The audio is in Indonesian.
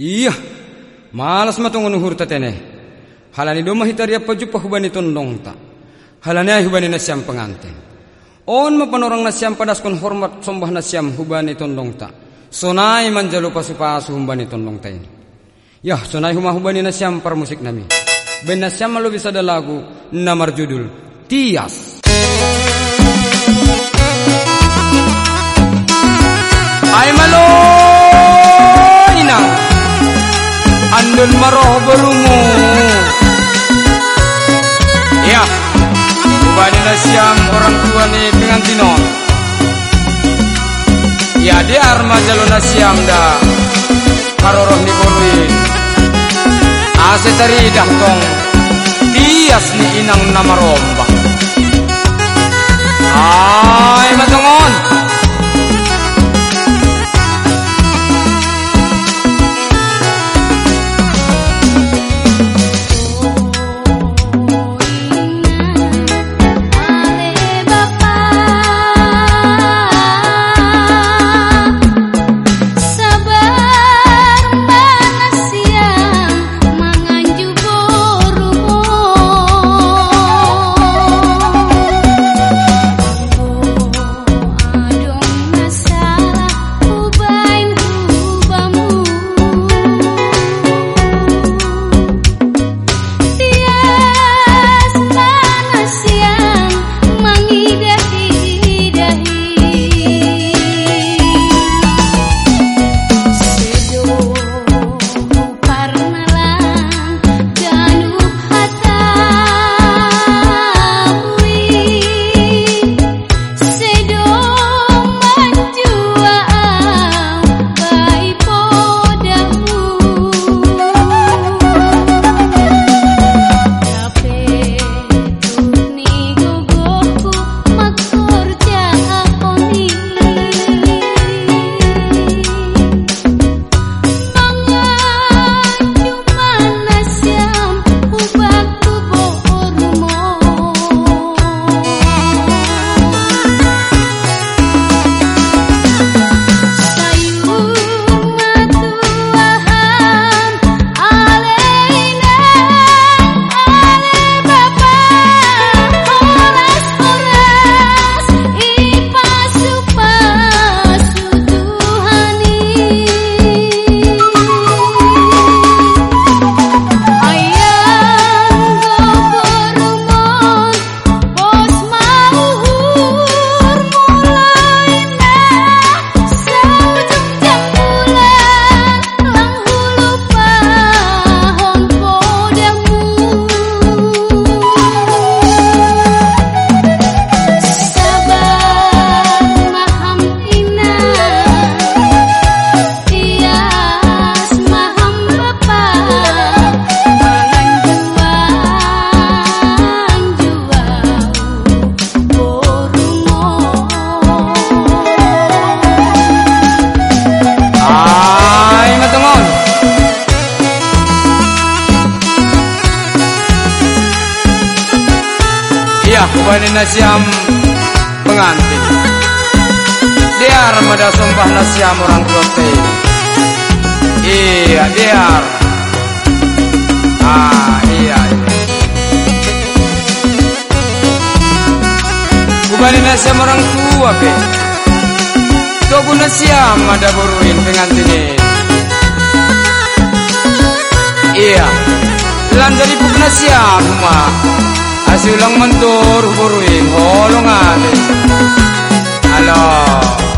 Iya, malas matong nuhur tatene. Halani do mahitari apa jupa hubani tondong ta. Halani hubani nasyam pengantin. On mapanorang nasyam padas kon hormat sombah nasyam hubani tondong ta. Sonai manjalo pasu-pasu hubani tondong ta ini. Yah, sonai humah hubani nasyam par musik nami. Ben nasyam malu bisa ada lagu namar judul Tias. Andun maroh berungu Ya. Ubani na siyam orang tua ni pengantinon Ya dia armaja lo na siyam da Karoroh ni boluin Ase tari tong. Tias ni inang namarombang Ay matongon Bani nasiam pengantin. Diar mada sumpah nasiam orang tua Iya diar Ah iya iya. Bani nasiam orang tua be Togu nasiam ada buruin pengantin Asyulang mentur buruin holongan Alah